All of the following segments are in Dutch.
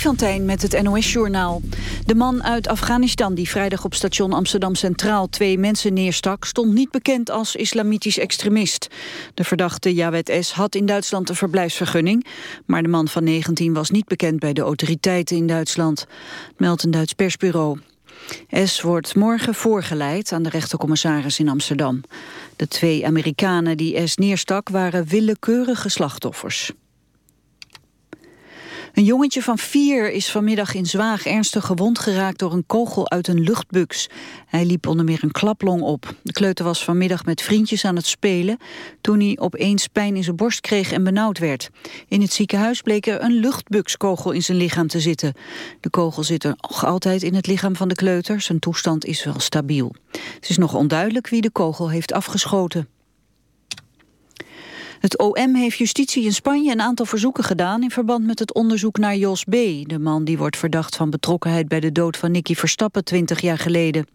Van Tijn met het NOS-journaal. De man uit Afghanistan die vrijdag op station Amsterdam Centraal twee mensen neerstak... stond niet bekend als islamitisch extremist. De verdachte Jawed S. had in Duitsland een verblijfsvergunning... maar de man van 19 was niet bekend bij de autoriteiten in Duitsland. Meldt een Duits persbureau. S. wordt morgen voorgeleid aan de rechtercommissaris in Amsterdam. De twee Amerikanen die S. neerstak waren willekeurige slachtoffers. Een jongetje van vier is vanmiddag in Zwaag ernstig gewond geraakt door een kogel uit een luchtbuks. Hij liep onder meer een klaplong op. De kleuter was vanmiddag met vriendjes aan het spelen toen hij opeens pijn in zijn borst kreeg en benauwd werd. In het ziekenhuis bleek er een luchtbukskogel in zijn lichaam te zitten. De kogel zit er nog altijd in het lichaam van de kleuter. Zijn toestand is wel stabiel. Het is nog onduidelijk wie de kogel heeft afgeschoten. Het OM heeft justitie in Spanje een aantal verzoeken gedaan... in verband met het onderzoek naar Jos B., de man die wordt verdacht van betrokkenheid... bij de dood van Nicky Verstappen 20 jaar geleden.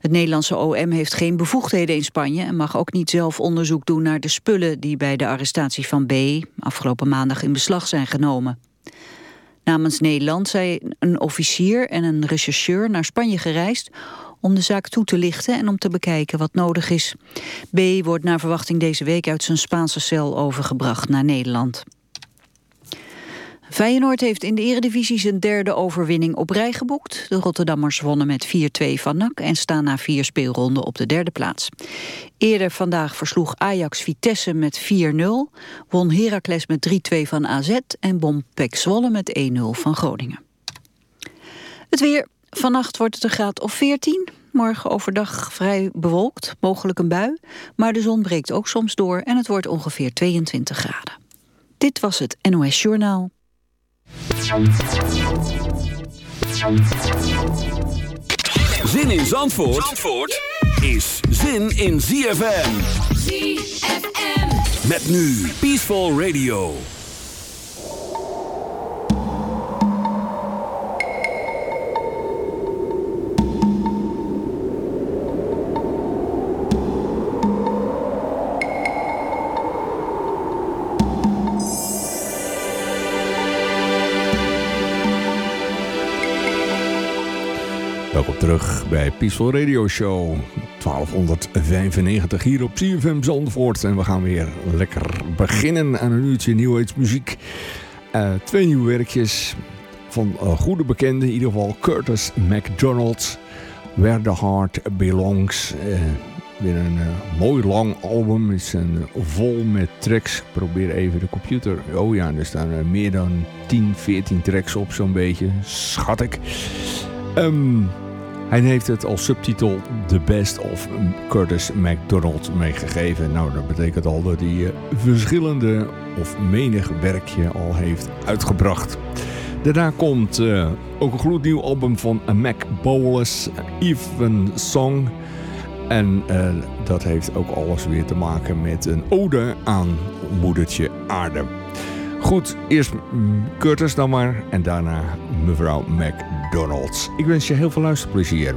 Het Nederlandse OM heeft geen bevoegdheden in Spanje... en mag ook niet zelf onderzoek doen naar de spullen... die bij de arrestatie van B. afgelopen maandag in beslag zijn genomen. Namens Nederland zijn een officier en een rechercheur naar Spanje gereisd om de zaak toe te lichten en om te bekijken wat nodig is. B wordt naar verwachting deze week uit zijn Spaanse cel overgebracht naar Nederland. Feyenoord heeft in de eredivisie zijn derde overwinning op rij geboekt. De Rotterdammers wonnen met 4-2 van NAC en staan na vier speelronden op de derde plaats. Eerder vandaag versloeg Ajax Vitesse met 4-0, won Heracles met 3-2 van AZ en bom Pek Zwolle met 1-0 van Groningen. Het weer, Vannacht wordt het een graad of 14. Morgen overdag vrij bewolkt, mogelijk een bui. Maar de zon breekt ook soms door en het wordt ongeveer 22 graden. Dit was het NOS Journaal. Zin in Zandvoort, Zandvoort is zin in ZFM. ZFM. Met nu Peaceful Radio. Terug bij Peaceful Radio Show 1295 hier op CFM Zandvoort. En we gaan weer lekker beginnen aan een uurtje nieuwheidsmuziek. Uh, twee nieuwe werkjes van uh, goede bekenden, in ieder geval Curtis McDonald. Where the Heart Belongs. Uh, weer een mooi lang album. Het is een, vol met tracks. Ik probeer even de computer. Oh ja, er staan meer dan 10, 14 tracks op zo'n beetje. Schat ik. Um, hij heeft het als subtitel The Best of Curtis McDonald meegegeven. Nou, dat betekent al dat hij uh, verschillende of menig werkje al heeft uitgebracht. Daarna komt uh, ook een gloednieuw album van Mac Bowles, Even Song. En uh, dat heeft ook alles weer te maken met een ode aan moedertje aarde. Goed, eerst Curtis dan maar en daarna mevrouw McDonald's. Ik wens je heel veel luisterplezier.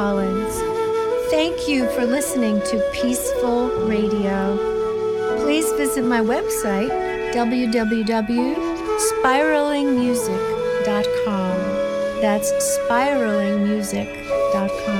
Collins. Thank you for listening to Peaceful Radio. Please visit my website, www.spiralingmusic.com. That's spiralingmusic.com.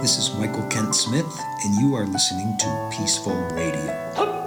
This is Michael Kent Smith, and you are listening to Peaceful Radio.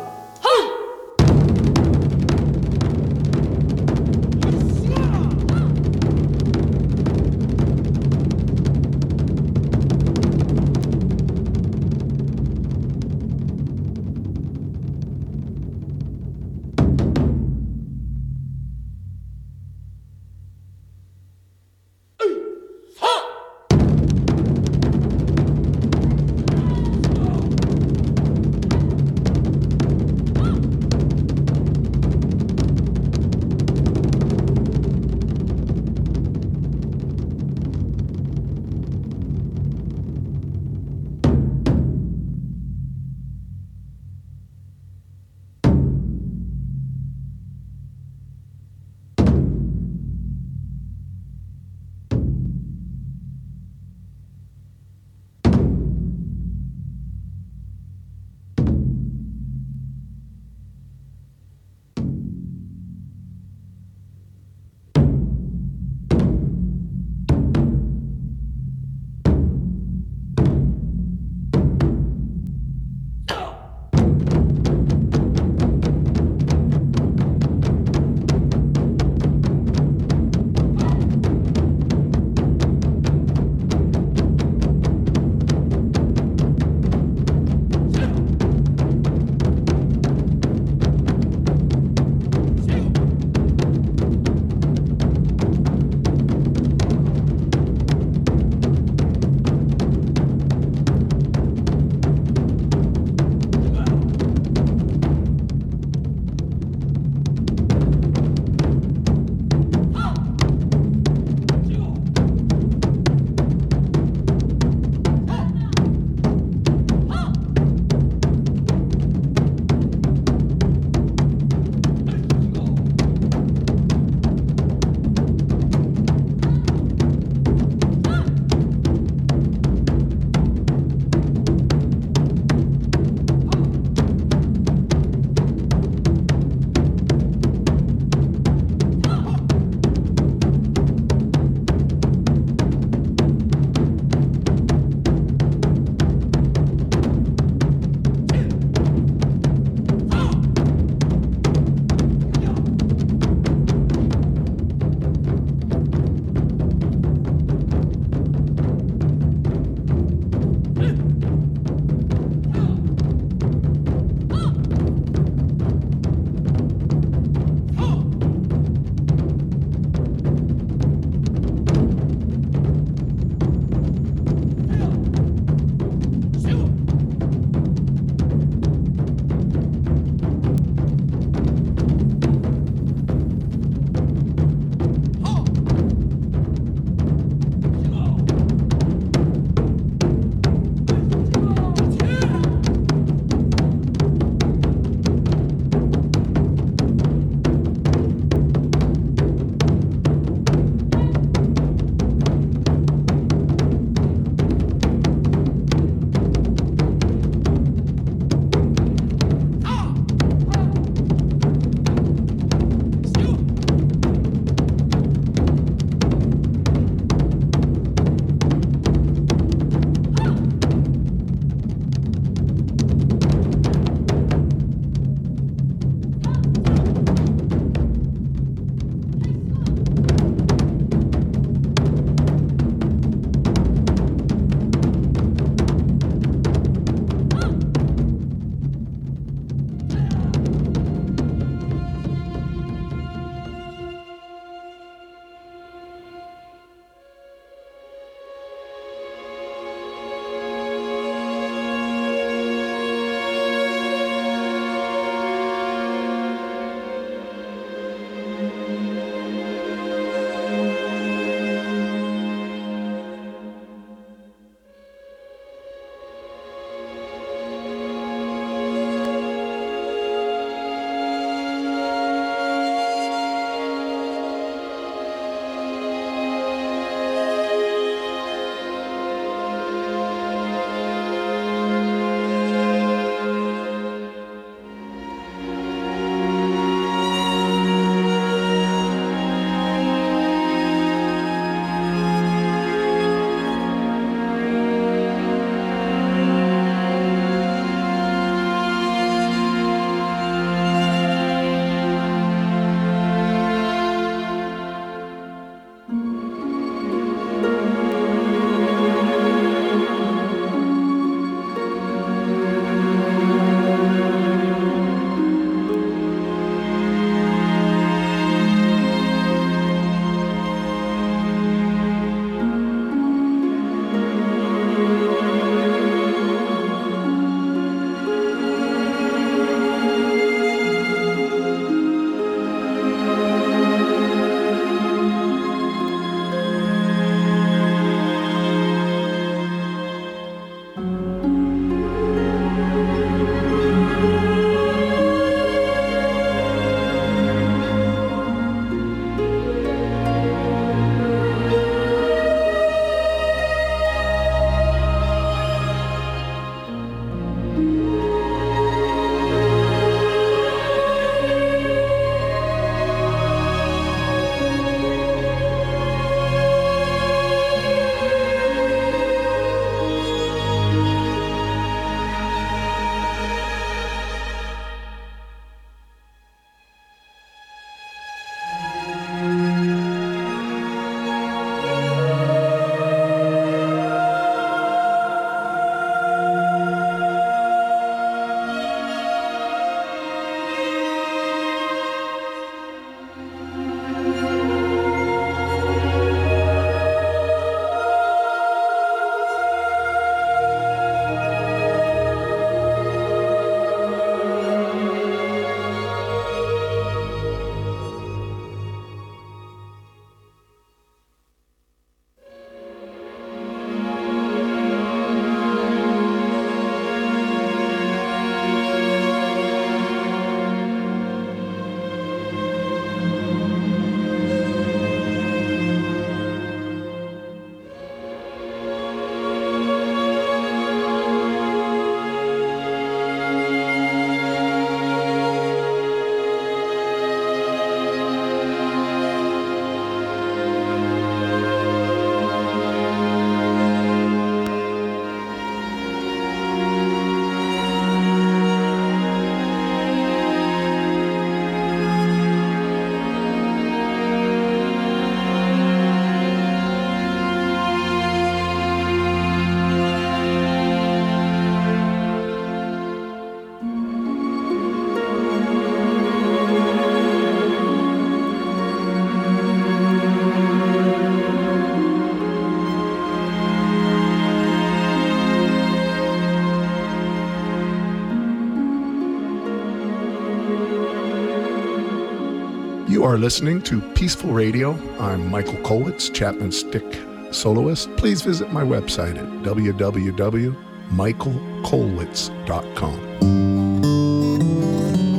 Are listening to Peaceful Radio. I'm Michael Kolwitz, Chapman Stick soloist. Please visit my website at www.michaelkolwitz.com.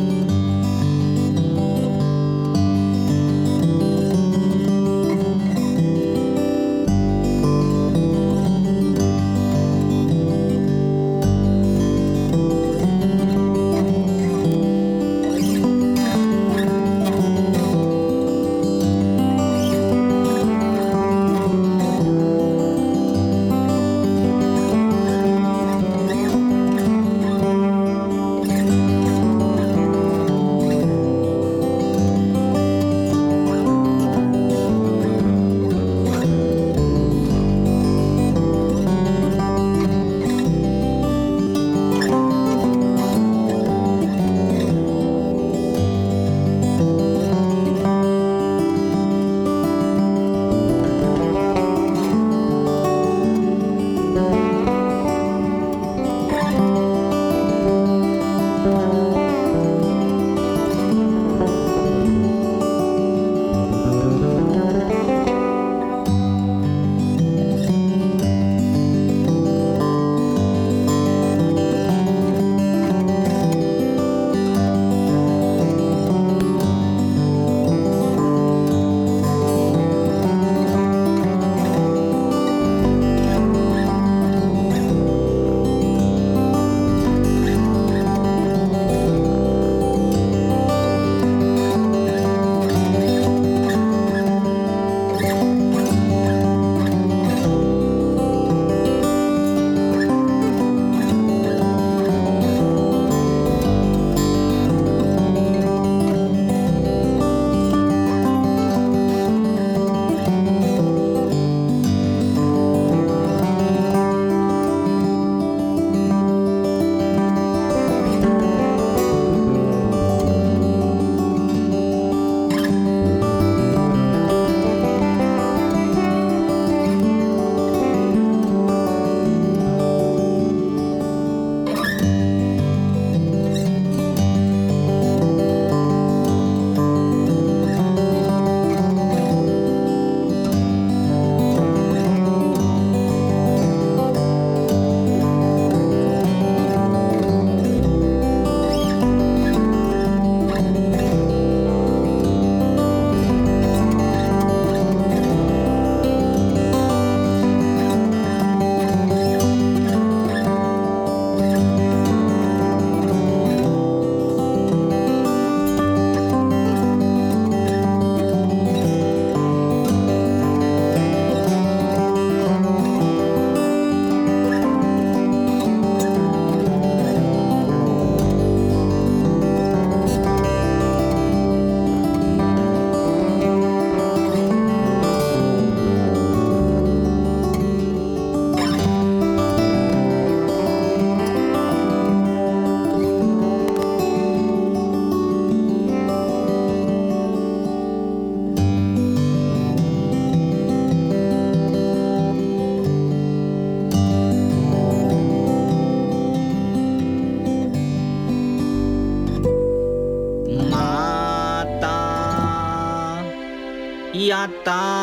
not done.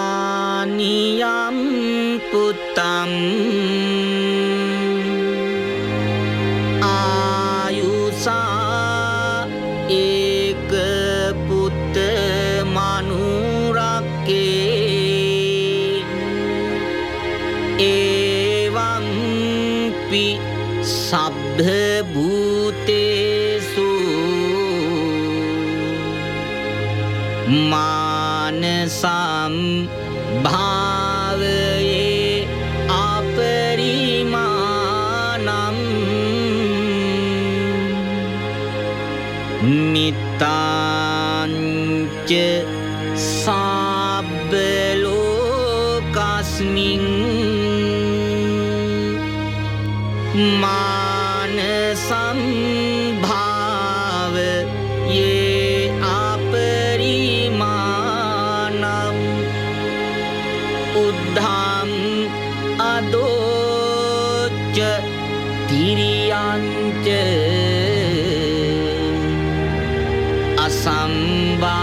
Samba.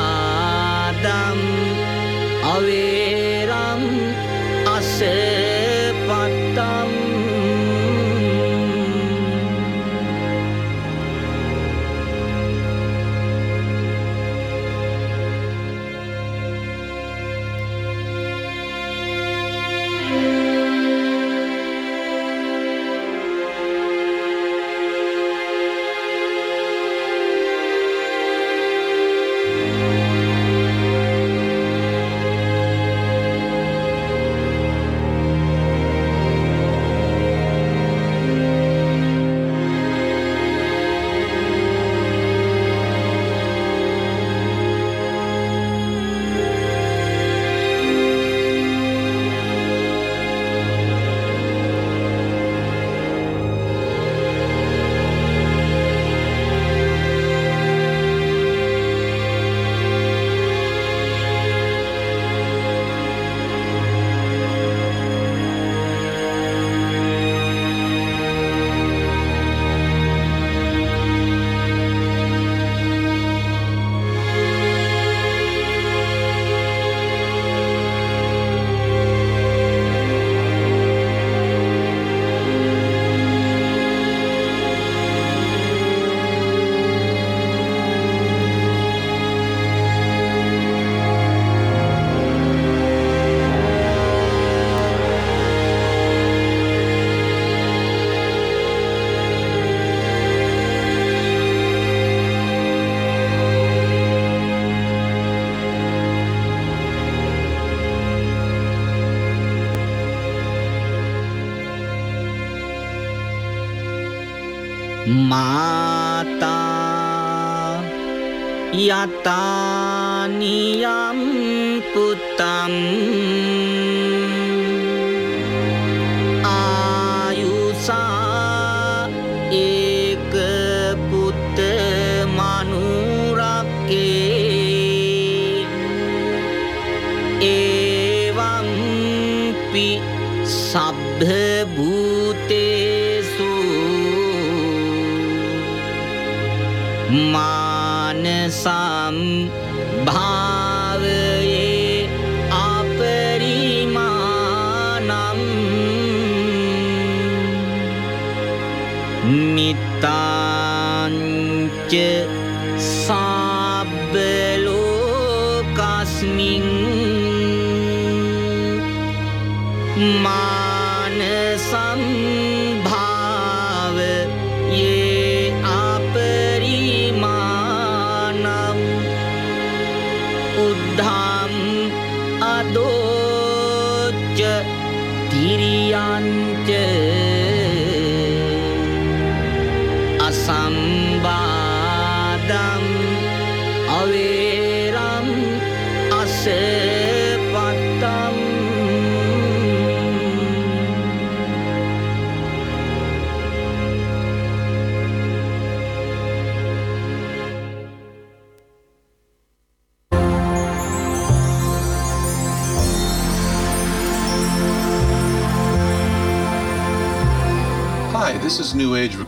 माता यता नियं पुम्